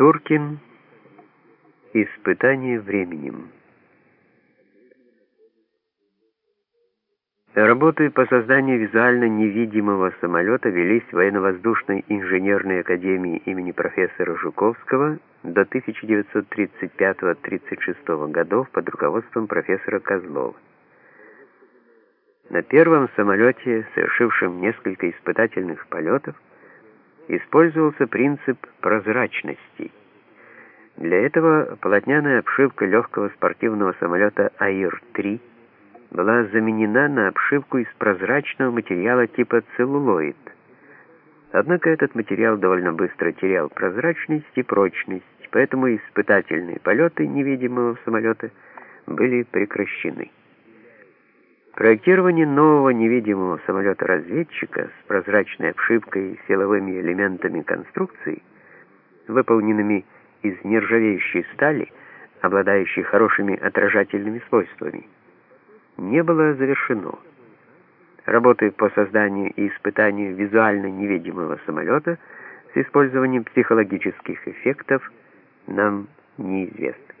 Туркин. Испытание временем. Работы по созданию визуально невидимого самолета велись в военно-воздушной инженерной академии имени профессора Жуковского до 1935-36 годов под руководством профессора Козлова. На первом самолете, совершившем несколько испытательных полетов, использовался принцип прозрачности. Для этого полотняная обшивка легкого спортивного самолета АИР-3 была заменена на обшивку из прозрачного материала типа целлулоид. Однако этот материал довольно быстро терял прозрачность и прочность, поэтому испытательные полеты невидимого самолета были прекращены. Проектирование нового невидимого самолета-разведчика с прозрачной обшивкой и силовыми элементами конструкции, выполненными из нержавеющей стали, обладающей хорошими отражательными свойствами, не было завершено. Работы по созданию и испытанию визуально невидимого самолета с использованием психологических эффектов нам неизвестны.